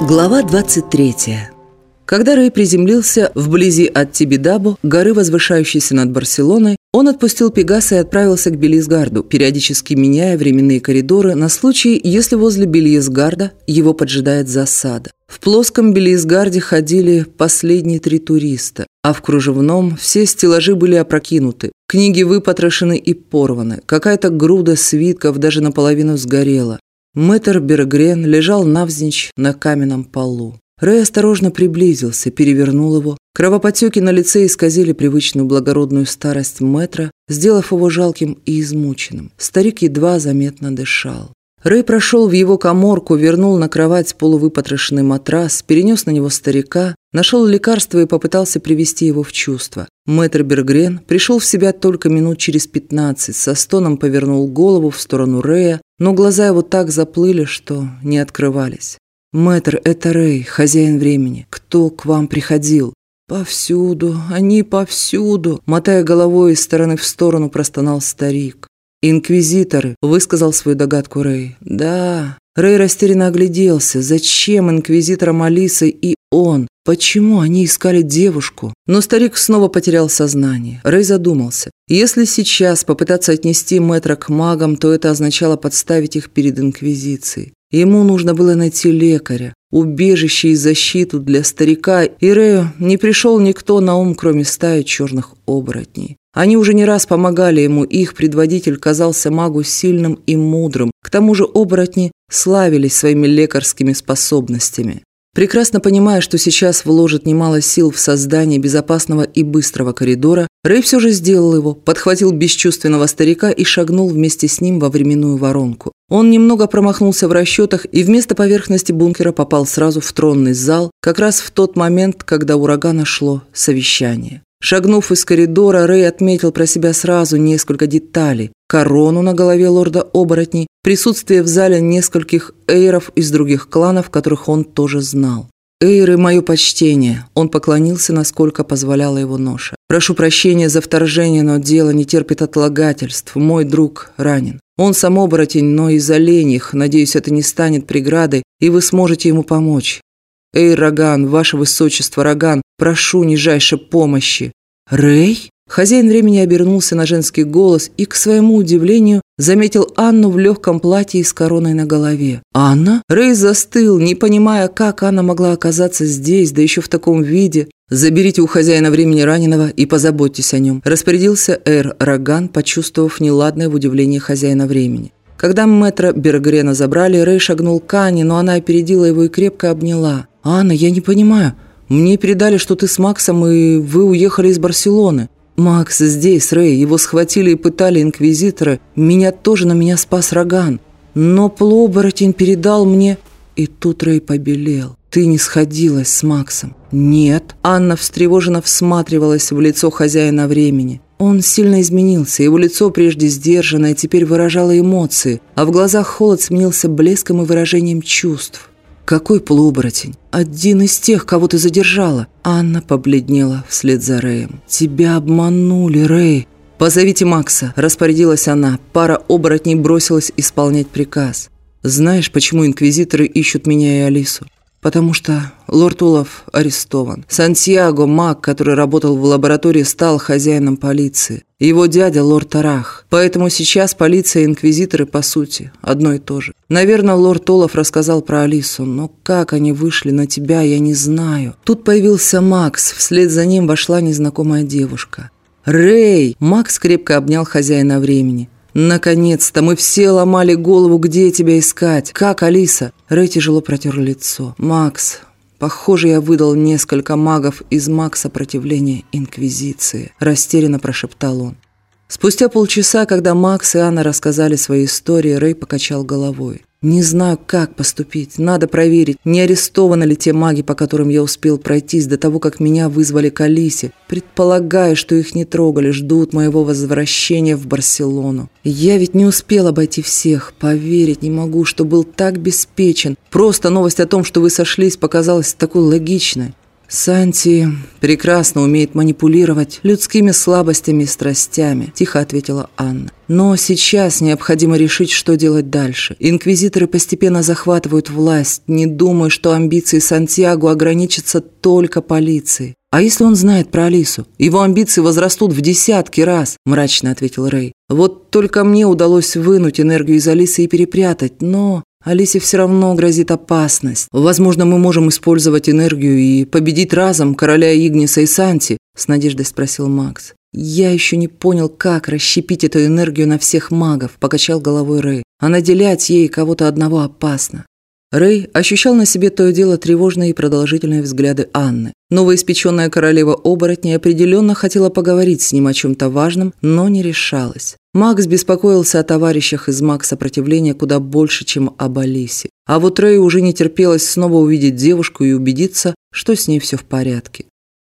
Глава 23. Когда Рэй приземлился вблизи от Тибидабу, горы, возвышающейся над Барселоной, он отпустил Пегаса и отправился к Белизгарду, периодически меняя временные коридоры на случай, если возле Белизгарда его поджидает засада. В плоском Белизгарде ходили последние три туриста, а в кружевном все стеллажи были опрокинуты, книги выпотрошены и порваны, какая-то груда свитков даже наполовину сгорела. Мэтр Бергрен лежал навзничь на каменном полу. Рэй осторожно приблизился, перевернул его. Кровопотеки на лице исказили привычную благородную старость Мэтра, сделав его жалким и измученным. Старик едва заметно дышал. Рэй прошел в его коморку, вернул на кровать полувыпотрошенный матрас, перенес на него старика, нашел лекарство и попытался привести его в чувство. Мэтр Бергрен пришел в себя только минут через пятнадцать, со стоном повернул голову в сторону Рэя, но глаза его так заплыли, что не открывались. «Мэтр, это Рэй, хозяин времени. Кто к вам приходил?» «Повсюду, они повсюду», мотая головой из стороны в сторону, простонал старик. «Инквизиторы», — высказал свою догадку Рэй. «Да». Рэй растерянно огляделся. Зачем инквизиторам Алисы и он? Почему они искали девушку? Но старик снова потерял сознание. Рэй задумался. Если сейчас попытаться отнести мэтра к магам, то это означало подставить их перед инквизицией. Ему нужно было найти лекаря, убежище и защиту для старика, и Рэю не пришел никто на ум, кроме стаи черных оборотней. Они уже не раз помогали ему, их предводитель казался магу сильным и мудрым. К тому же оборотни славились своими лекарскими способностями. Прекрасно понимая, что сейчас вложит немало сил в создание безопасного и быстрого коридора, Рэй все же сделал его, подхватил бесчувственного старика и шагнул вместе с ним во временную воронку. Он немного промахнулся в расчетах и вместо поверхности бункера попал сразу в тронный зал, как раз в тот момент, когда урагана шло совещание. Шагнув из коридора, Рэй отметил про себя сразу несколько деталей. Корону на голове лорда оборотней, присутствие в зале нескольких эйров из других кланов, которых он тоже знал. «Эйры, мое почтение!» Он поклонился, насколько позволяла его ноша. «Прошу прощения за вторжение, но дело не терпит отлагательств. Мой друг ранен. Он сам оборотень, но из оленьих. Надеюсь, это не станет преградой, и вы сможете ему помочь. Эй, Роган, ваше высочество, Роган, прошу нижайшей помощи!» «Рэй?» Хозяин времени обернулся на женский голос и, к своему удивлению, заметил Анну в легком платье и с короной на голове. «Анна?» Рэй застыл, не понимая, как Анна могла оказаться здесь, да еще в таком виде. «Заберите у хозяина времени раненого и позаботьтесь о нем», распорядился Эр Роган, почувствовав неладное в удивлении хозяина времени. Когда мэтра Бергрена забрали, Рэй шагнул к Анне, но она опередила его и крепко обняла. «Анна, я не понимаю. Мне передали, что ты с Максом, и вы уехали из Барселоны. Макс здесь, Рэй. Его схватили и пытали инквизиторы. Меня тоже на меня спас Роган. Но полуоборотень передал мне...» И тут Рэй побелел. «Ты не сходилась с Максом?» «Нет». Анна встревоженно всматривалась в лицо хозяина времени. Он сильно изменился, его лицо прежде сдержанное теперь выражало эмоции, а в глазах холод сменился блеском и выражением чувств. «Какой полуоборотень? Один из тех, кого ты задержала!» Анна побледнела вслед за Рэем. «Тебя обманули, Рэй!» «Позовите Макса», – распорядилась она. Пара оборотней бросилась исполнять приказ. «Знаешь, почему инквизиторы ищут меня и Алису?» Потому что лорд Улов арестован. Сантьяго, маг, который работал в лаборатории, стал хозяином полиции. Его дядя лорд Арах. Поэтому сейчас полиция и инквизиторы, по сути, одно и то же. Наверное, лорд Олаф рассказал про Алису, но как они вышли на тебя, я не знаю. Тут появился Макс, вслед за ним вошла незнакомая девушка. «Рэй!» Макс крепко обнял хозяина времени. «Наконец-то! Мы все ломали голову, где тебя искать! Как, Алиса?» Рэй тяжело протер лицо. «Макс, похоже, я выдал несколько магов из маг сопротивления Инквизиции», растерянно прошептал он. Спустя полчаса, когда Макс и Анна рассказали свои истории, Рэй покачал головой. Не знаю, как поступить. Надо проверить, не арестованы ли те маги, по которым я успел пройтись до того, как меня вызвали к Алисе. Предполагаю, что их не трогали, ждут моего возвращения в Барселону. Я ведь не успел обойти всех. Поверить не могу, что был так беспечен. Просто новость о том, что вы сошлись, показалась такой логичной. «Санти прекрасно умеет манипулировать людскими слабостями и страстями», – тихо ответила Анна. «Но сейчас необходимо решить, что делать дальше. Инквизиторы постепенно захватывают власть. Не думаю, что амбиции Сантьяго ограничатся только полицией. «А если он знает про Алису? Его амбиции возрастут в десятки раз», – мрачно ответил Рэй. «Вот только мне удалось вынуть энергию из Алисы и перепрятать, но Алисе все равно грозит опасность. Возможно, мы можем использовать энергию и победить разом короля Игниса и Санти?» – с надеждой спросил Макс. «Я еще не понял, как расщепить эту энергию на всех магов», – покачал головой Рэй. «А наделять ей кого-то одного опасно. Рэй ощущал на себе то и дело тревожные и продолжительные взгляды Анны. Новоиспеченная королева оборотней определенно хотела поговорить с ним о чем-то важном, но не решалась. Макс беспокоился о товарищах из маг сопротивления куда больше, чем об Алисе. А вот Рэй уже не терпелось снова увидеть девушку и убедиться, что с ней все в порядке.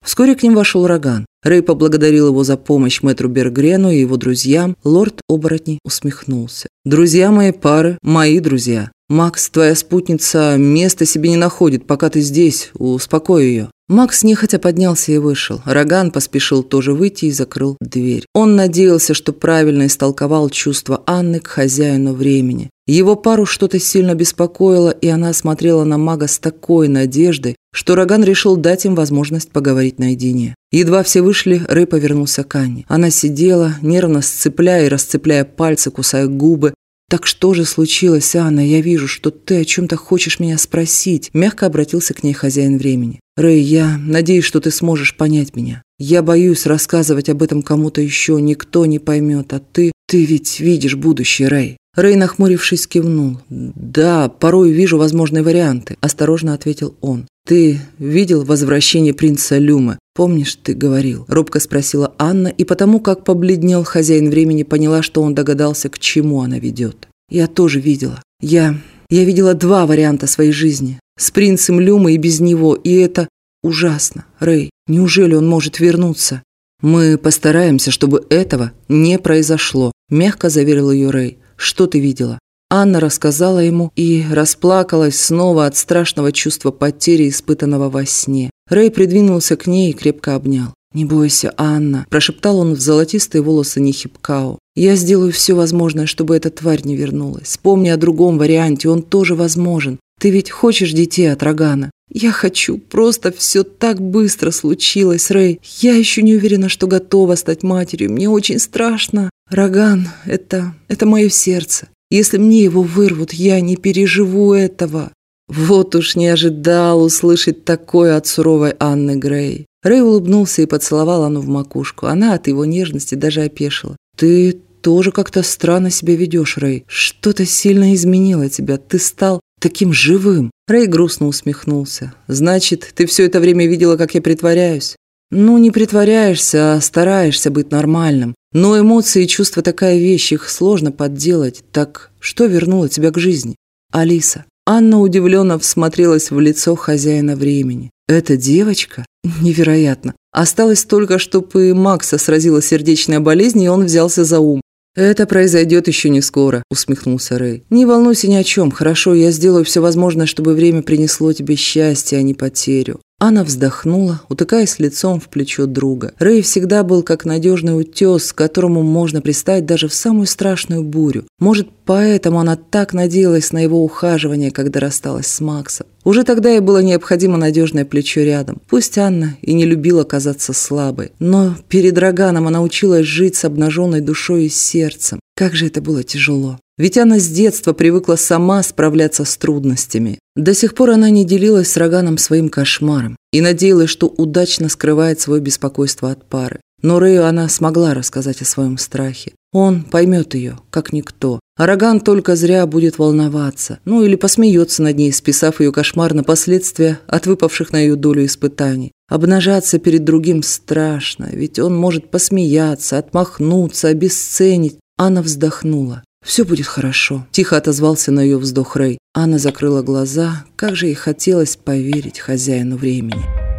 Вскоре к ним вошел Роган. Рэй поблагодарил его за помощь мэтру Бергрену и его друзьям. Лорд оборотней усмехнулся. «Друзья моей пары, мои друзья. Макс, твоя спутница места себе не находит, пока ты здесь. Успокой ее». Макс нехотя поднялся и вышел. Роган поспешил тоже выйти и закрыл дверь. Он надеялся, что правильно истолковал чувства Анны к хозяину времени. Его пару что-то сильно беспокоило, и она смотрела на мага с такой надеждой, что Роган решил дать им возможность поговорить наедине. Едва все вышли, Рэй повернулся к Анне. Она сидела, нервно сцепляя и расцепляя пальцы, кусая губы, «Так что же случилось, Анна? Я вижу, что ты о чем-то хочешь меня спросить», мягко обратился к ней хозяин времени. «Рэй, я надеюсь, что ты сможешь понять меня. Я боюсь рассказывать об этом кому-то еще, никто не поймет, а ты... Ты ведь видишь будущее, Рэй». Рэй, нахмурившись, кивнул. «Да, порой вижу возможные варианты», – осторожно ответил он. «Ты видел возвращение принца Люмы? Помнишь, ты говорил?» – робко спросила Анна, и потому, как побледнел хозяин времени, поняла, что он догадался, к чему она ведет. «Я тоже видела. Я... я видела два варианта своей жизни. С принцем Люмой и без него, и это ужасно. Рэй, неужели он может вернуться?» «Мы постараемся, чтобы этого не произошло», – мягко заверил ее Рэй. «Что ты видела?» Анна рассказала ему и расплакалась снова от страшного чувства потери, испытанного во сне. Рэй придвинулся к ней и крепко обнял. «Не бойся, Анна», – прошептал он в золотистые волосы Нихипкао. «Я сделаю все возможное, чтобы эта тварь не вернулась. Вспомни о другом варианте, он тоже возможен. Ты ведь хочешь детей от Рогана?» «Я хочу. Просто все так быстро случилось, Рэй. Я еще не уверена, что готова стать матерью. Мне очень страшно. Роган – это... это мое сердце. Если мне его вырвут, я не переживу этого. Вот уж не ожидал услышать такое от суровой Анны Грей. Рэй улыбнулся и поцеловал Анну в макушку. Она от его нежности даже опешила. «Ты тоже как-то странно себя ведешь, Рэй. Что-то сильно изменило тебя. Ты стал таким живым». Рэй грустно усмехнулся. «Значит, ты все это время видела, как я притворяюсь?» «Ну, не притворяешься, а стараешься быть нормальным. Но эмоции и чувства такая вещь, их сложно подделать. Так что вернуло тебя к жизни? Алиса. Анна удивленно всмотрелась в лицо хозяина времени. Эта девочка? Невероятно. Осталось только, чтобы Макса сразила сердечная болезнь, и он взялся за ум. «Это произойдет еще не скоро», – усмехнулся Рэй. «Не волнуйся ни о чем. Хорошо, я сделаю все возможное, чтобы время принесло тебе счастье, а не потерю. Анна вздохнула, утыкаясь лицом в плечо друга. Рэй всегда был как надежный утес, к которому можно пристать даже в самую страшную бурю. Может, поэтому она так надеялась на его ухаживание, когда рассталась с Максом. Уже тогда ей было необходимо надежное плечо рядом. Пусть Анна и не любила казаться слабой, но перед Роганом она училась жить с обнаженной душой и сердцем. Как же это было тяжело. Ведь она с детства привыкла сама справляться с трудностями. До сих пор она не делилась с Роганом своим кошмаром и надеялась, что удачно скрывает свое беспокойство от пары. Но Рэю она смогла рассказать о своем страхе. Он поймет ее, как никто. А Роган только зря будет волноваться. Ну или посмеется над ней, списав ее кошмар на последствия от выпавших на ее долю испытаний. Обнажаться перед другим страшно, ведь он может посмеяться, отмахнуться, обесценить. Анна вздохнула. «Все будет хорошо», – тихо отозвался на ее вздох Рэй. Анна закрыла глаза. Как же ей хотелось поверить хозяину времени.